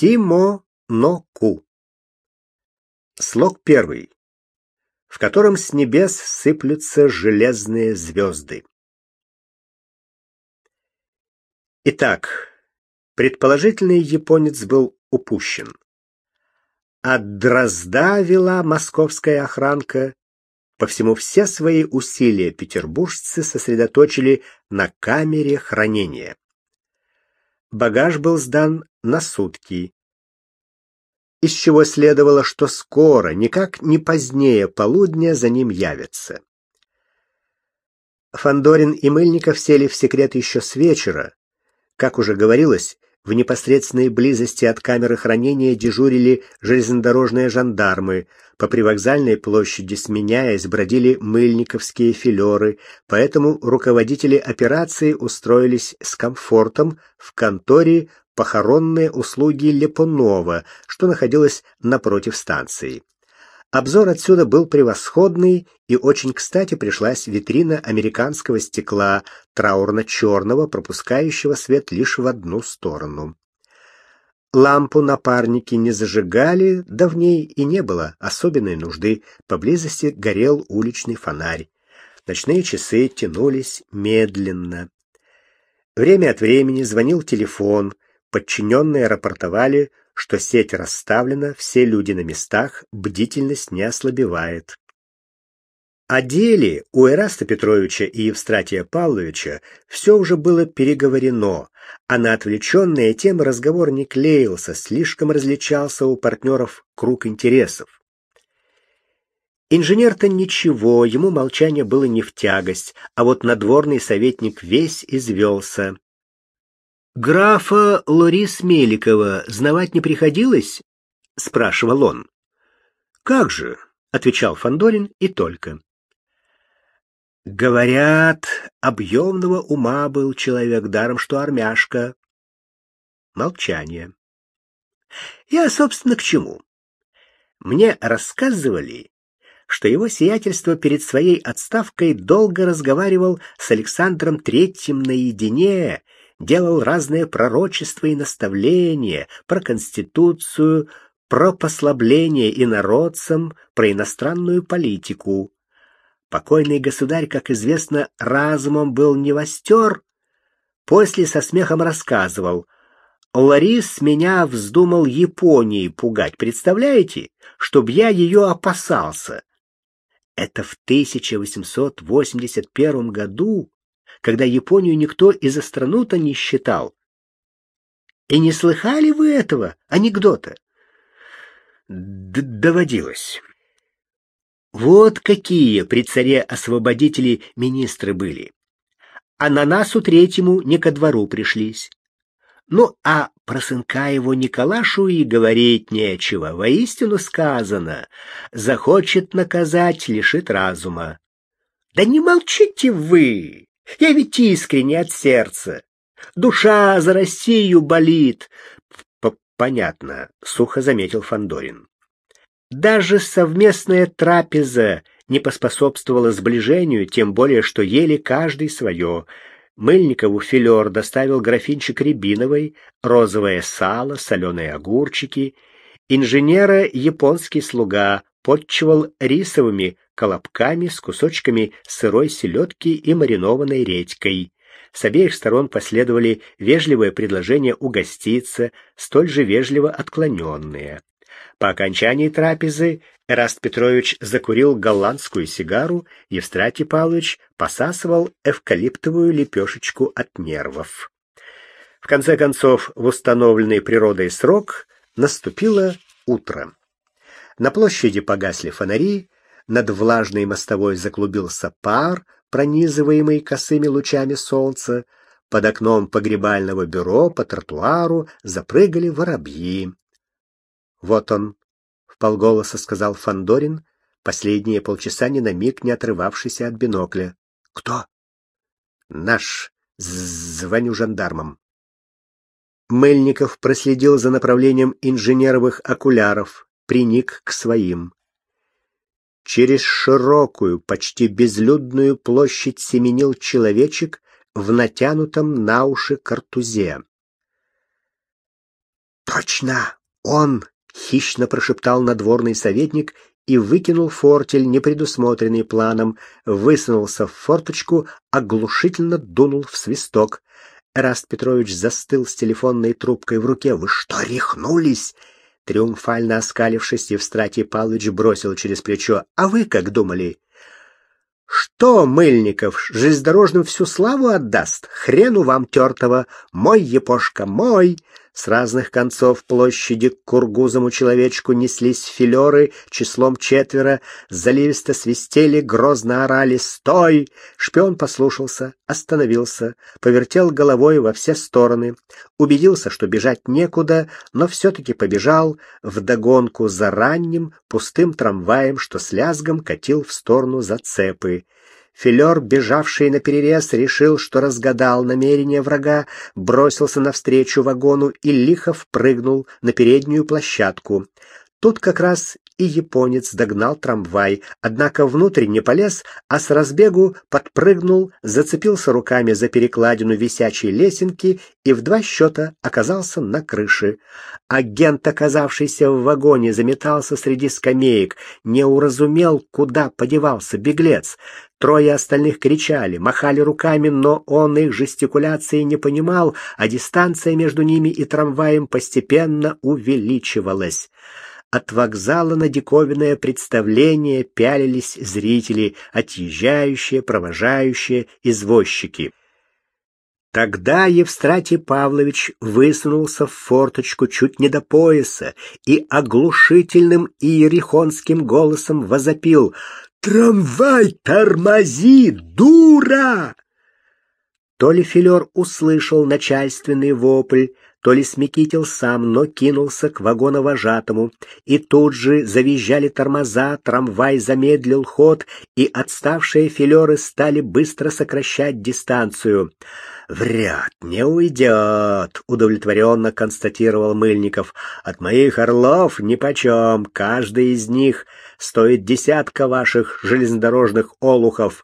Симо но ку. Слог первый, в котором с небес сыплются железные звезды. Итак, предположительный японец был упущен. От Дрозда вела московская охранка. По всему все свои усилия петербуржцы сосредоточили на камере хранения. Багаж был сдан на сутки, из чего следовало, что скоро, никак не позднее полудня, за ним явятся. Фандорин и Мыльников сели в секрет еще с вечера. Как уже говорилось, в непосредственной близости от камеры хранения дежурили железнодорожные жандармы. По привокзальной площади, сменяясь, бродили мыльниковские филеры, поэтому руководители операции устроились с комфортом в конторе похоронные услуги Лепунова, что находилось напротив станции. Обзор отсюда был превосходный, и очень кстати пришлась витрина американского стекла, траурно-черного, пропускающего свет лишь в одну сторону. Лампу напарники не зажигали, да в ней и не было особенной нужды, поблизости горел уличный фонарь. Ночные часы тянулись медленно. Время от времени звонил телефон — Подчиненные рапортовали, что сеть расставлена, все люди на местах, бдительность не ослабевает. О деле у Эраста Петровича и Евстратия Павловича все уже было переговорено, а на отвлеченные темы разговор не клеился, слишком различался у партнеров круг интересов. Инженер-то ничего, ему молчание было не в тягость, а вот надворный советник весь извелся. Графа Лорис Меликова знавать не приходилось? спрашивал он. Как же, отвечал Фандорин и только. Говорят, объемного ума был человек даром, что армяшка. Молчание. Я, собственно, к чему? Мне рассказывали, что его сиятельство перед своей отставкой долго разговаривал с Александром Третьим наедине делал разные пророчества и наставления про Конституцию, про послабление инородцам, про иностранную политику. Покойный государь, как известно, разумом был не востер. После со смехом рассказывал. Ларис меня вздумал Японией пугать, представляете? Чтоб я ее опасался. Это в 1881 году когда Японию никто из за страну-то не считал. И не слыхали вы этого анекдота? Д Доводилось. Вот какие при царе освободители министры были. А на насу третьему не ко двору пришлись. Ну, а про сынка его Николашу и говорить нечего. Воистину сказано, захочет наказать, лишит разума. Да не молчите вы! Я ведь искренне от сердца. Душа за Россию болит. П Понятно, сухо заметил Фандорин. Даже совместная трапеза не поспособствовала сближению, тем более что ели каждый свое. Мыльникову филер доставил графинчик рябиновой, розовое сало, соленые огурчики. Инженера японский слуга подчивал рисовыми колобками с кусочками сырой селедки и маринованной редькой. С обеих сторон последовали вежливые предложения угоститься, столь же вежливо отклоненные. По окончании трапезы Эраст Петрович закурил голландскую сигару, Евстратий Павлович посасывал эвкалиптовую лепешечку от нервов. В конце концов, в установленный природой срок наступило утро. На площади погасли фонари, над влажной мостовой заклубился пар, пронизываемый косыми лучами солнца. Под окном погребального бюро по тротуару запрыгали воробьи. «Вот он», — вполголоса сказал Фандорин, последние полчаса ни на миг не отрывавшийся от бинокля. «Кто?» «Наш. Звоню жандармам». Мельников проследил за направлением инженеровых окуляров, приник к своим. Через широкую, почти безлюдную площадь семенил человечек в натянутом на уши картузе. Точно, он, хищно прошептал надворный советник и выкинул фортель, не предусмотренный планом, высунулся в форточку, оглушительно дунул в свисток. Раст Петрович застыл с телефонной трубкой в руке. «Вы что, рехнулись?» Триумфально оскалившись, Евстратий Павлович бросил через плечо. «А вы как думали?» Что, Мыльников, железнодорожным всю славу отдаст? Хрену вам тертого! Мой епошка, мой! С разных концов площади к кургузому человечку неслись филеры числом четверо, заливисто свистели, грозно орали «Стой!». Шпион послушался, остановился, повертел головой во все стороны, убедился, что бежать некуда, но все-таки побежал вдогонку за ранним пустым трамваем, что с лязгом катил в сторону зацепы. Филер, бежавший на перерез, решил, что разгадал намерение врага, бросился навстречу вагону и лихо впрыгнул на переднюю площадку. Тут как раз и японец догнал трамвай, однако внутрь не полез, а с разбегу подпрыгнул, зацепился руками за перекладину висячей лесенки и в два счета оказался на крыше. Агент, оказавшийся в вагоне, заметался среди скамеек, не уразумел, куда подевался беглец. Трое остальных кричали, махали руками, но он их жестикуляции не понимал, а дистанция между ними и трамваем постепенно увеличивалась. От вокзала на диковинное представление пялились зрители, отъезжающие, провожающие, извозчики. Тогда Евстратий Павлович высунулся в форточку чуть не до пояса и оглушительным иерихонским голосом возопил «Трамвай, тормози, дура!» То ли Филер услышал начальственный вопль, то ли смекитил сам, но кинулся к вагоновожатому, и тут же завизжали тормоза, трамвай замедлил ход, и отставшие филеры стали быстро сокращать дистанцию. «Вряд не уйдет», — удовлетворенно констатировал Мыльников. «От моих орлов нипочем, каждый из них стоит десятка ваших железнодорожных олухов».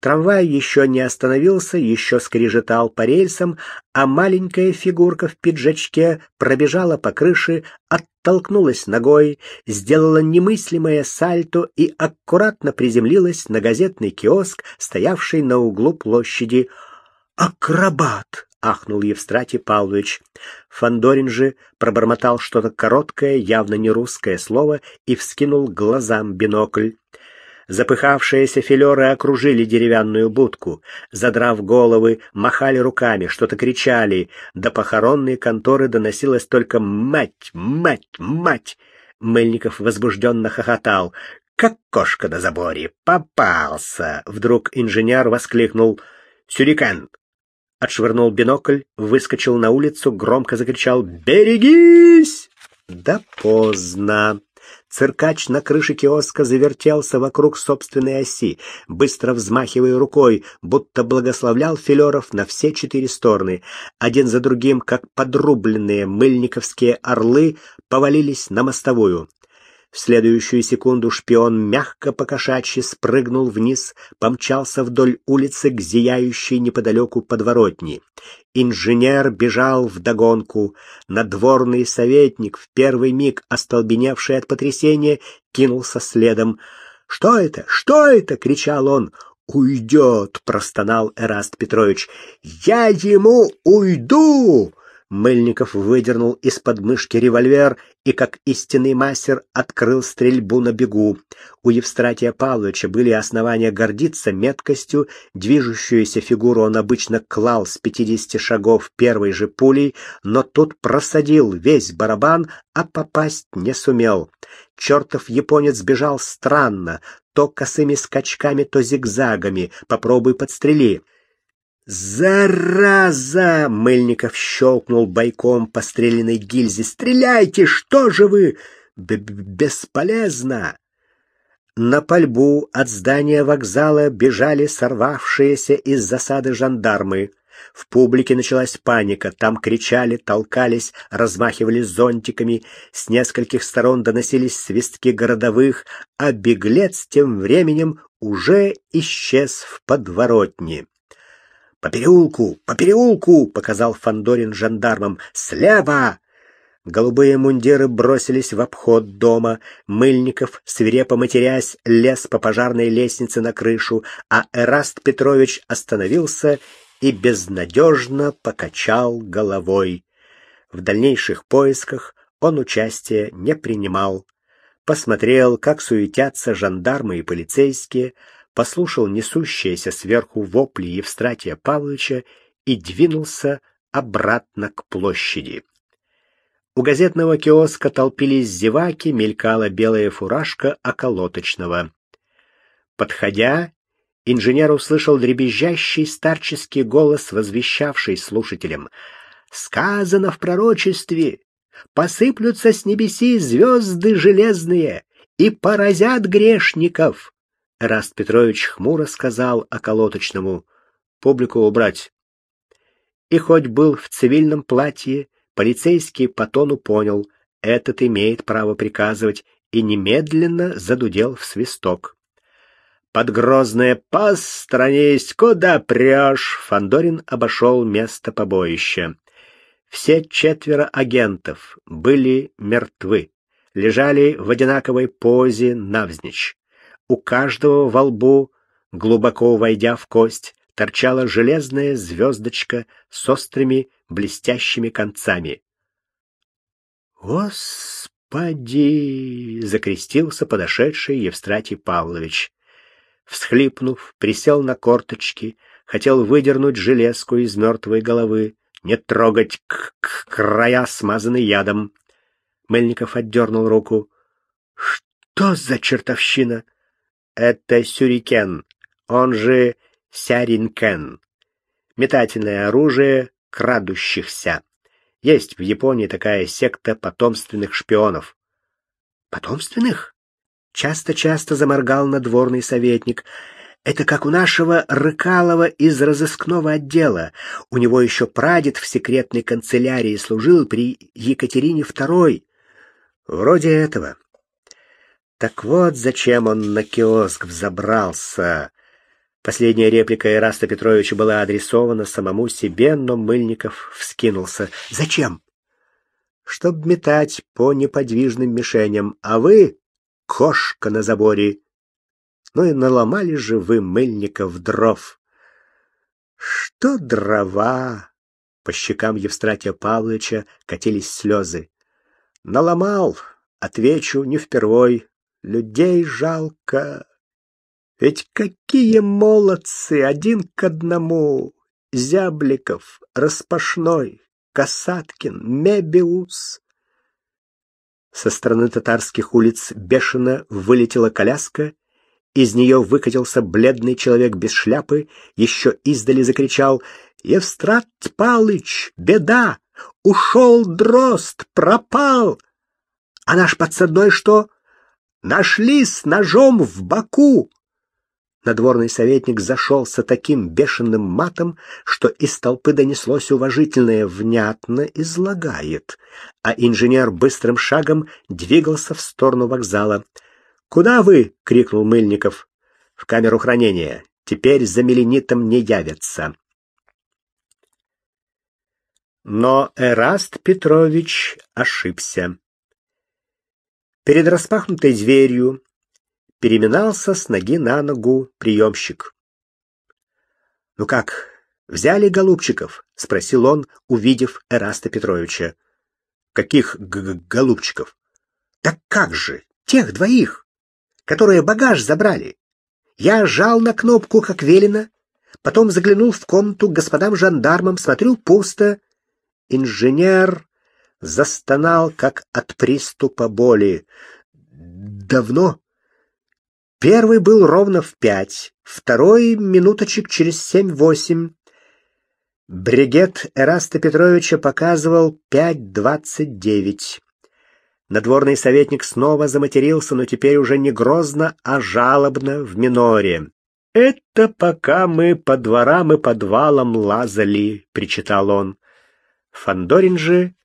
Трамвай еще не остановился, еще скрежетал по рельсам, а маленькая фигурка в пиджачке пробежала по крыше, оттолкнулась ногой, сделала немыслимое сальто и аккуратно приземлилась на газетный киоск, стоявший на углу площади. «Акробат!» — ахнул Евстратий Павлович. Фандорин же пробормотал что-то короткое, явно не русское слово и вскинул глазам бинокль. Запыхавшиеся филеры окружили деревянную будку, задрав головы, махали руками, что-то кричали. До похоронной конторы доносилось только «Мать! Мать! Мать!» Мельников возбужденно хохотал. «Как кошка на заборе! Попался!» Вдруг инженер воскликнул. «Сюрикан!» Отшвырнул бинокль, выскочил на улицу, громко закричал «Берегись!» Да поздно. Циркач на крыше киоска завертелся вокруг собственной оси, быстро взмахивая рукой, будто благословлял филеров на все четыре стороны. Один за другим, как подрубленные мыльниковские орлы, повалились на мостовую. В следующую секунду шпион мягко покошачьи спрыгнул вниз, помчался вдоль улицы к зияющей неподалеку подворотни. Инженер бежал вдогонку. Надворный советник, в первый миг остолбеневший от потрясения, кинулся следом. «Что это? Что это?» — кричал он. «Уйдет!» — простонал Эраст Петрович. «Я ему уйду!» Мыльников выдернул из подмышки револьвер и, как истинный мастер, открыл стрельбу на бегу. У Евстратия Павловича были основания гордиться меткостью, движущуюся фигуру он обычно клал с пятидесяти шагов первой же пулей, но тут просадил весь барабан, а попасть не сумел. Чертов японец бежал странно, то косыми скачками, то зигзагами. Попробуй подстрели. «Зараза!» — Мыльников щелкнул бойком по стрелянной гильзе. «Стреляйте! Что же вы?» Б «Бесполезно!» На пальбу от здания вокзала бежали сорвавшиеся из засады жандармы. В публике началась паника, там кричали, толкались, размахивали зонтиками, с нескольких сторон доносились свистки городовых, а беглец тем временем уже исчез в подворотне. «По переулку! По переулку!» — показал Фандорин жандармам. «Слева!» Голубые мундиры бросились в обход дома. Мыльников, свирепо матерясь, лез по пожарной лестнице на крышу, а Эраст Петрович остановился и безнадежно покачал головой. В дальнейших поисках он участия не принимал. Посмотрел, как суетятся жандармы и полицейские, послушал несущиеся сверху вопли Евстратия Павловича и двинулся обратно к площади. У газетного киоска толпились зеваки, мелькала белая фуражка околоточного. Подходя, инженер услышал дребезжащий старческий голос, возвещавший слушателям. «Сказано в пророчестве, посыплются с небеси звезды железные и поразят грешников!» Раст Петрович хмуро сказал околоточному. «Публику убрать». И хоть был в цивильном платье, Полицейский по тону понял, этот имеет право приказывать, и немедленно задудел в свисток. Под грозное «Постранись! Куда прешь?» Фандорин обошел место побоища. Все четверо агентов были мертвы, лежали в одинаковой позе навзничь. У каждого во лбу, глубоко войдя в кость, торчала железная звездочка с острыми блестящими концами. «Господи!» — закрестился подошедший Евстратий Павлович. Всхлипнув, присел на корточки, хотел выдернуть железку из мертвой головы, не трогать к, -к края, смазанный ядом. Мельников отдернул руку. «Что за чертовщина?» «Это сюрикен, он же сяринкен. Метательное оружие крадущихся. Есть в Японии такая секта потомственных шпионов. Потомственных? Часто-часто заморгал надворный советник. Это как у нашего Рыкалова из разыскного отдела. У него еще прадед в секретной канцелярии служил при Екатерине II. Вроде этого. Так вот, зачем он на киоск взобрался. Последняя реплика Ираста Петровича была адресована самому себе, но Мыльников вскинулся. «Зачем?» «Чтоб метать по неподвижным мишеням, а вы — кошка на заборе. Ну и наломали же вы, Мыльников, дров». «Что дрова?» По щекам Евстратия Павловича катились слезы. «Наломал, отвечу, не впервой. Людей жалко». Ведь какие молодцы, один к одному! Зябликов, Распашной, Касаткин, Мебиус. Со стороны татарских улиц бешено вылетела коляска, из нее выкатился бледный человек без шляпы, еще издали закричал «Евстрат Палыч, беда! Ушел дрозд, пропал!» А наш подсадной что? Нашли с ножом в боку. Надворный советник зашелся таким бешеным матом, что из толпы донеслось уважительное «внятно излагает», а инженер быстрым шагом двигался в сторону вокзала. «Куда вы?» — крикнул Мыльников. «В камеру хранения. Теперь за меленитом не явятся». Но Эраст Петрович ошибся. Перед распахнутой дверью переминался с ноги на ногу приемщик. «Ну как, взяли голубчиков?» — спросил он, увидев Эраста Петровича. «Каких голубчиков?» «Так как же, тех двоих, которые багаж забрали. Я жал на кнопку, как велено, потом заглянул в комнату к господам жандармам, смотрю, пусто. Инженер застонал, как от приступа боли. «Давно?» Первый был ровно в пять, второй — минуточек через семь-восемь. Бригет Эраста Петровича показывал пять двадцать девять. Надворный советник снова заматерился, но теперь уже не грозно, а жалобно в миноре. «Это пока мы по дворам и подвалам лазали», — причитал он. Фандорин же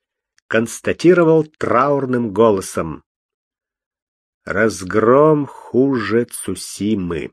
констатировал траурным голосом. Разгром хуже Цусимы.